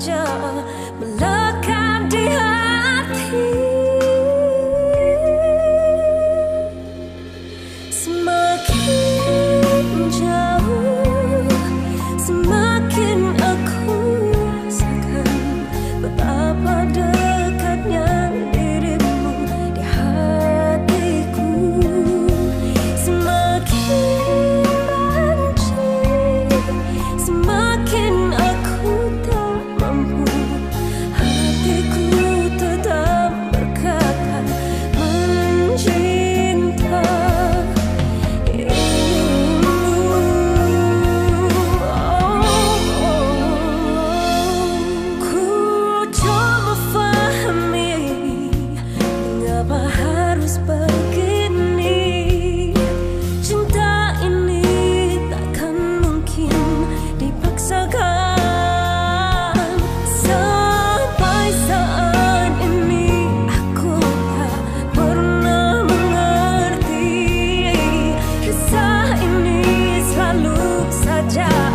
angel. ya.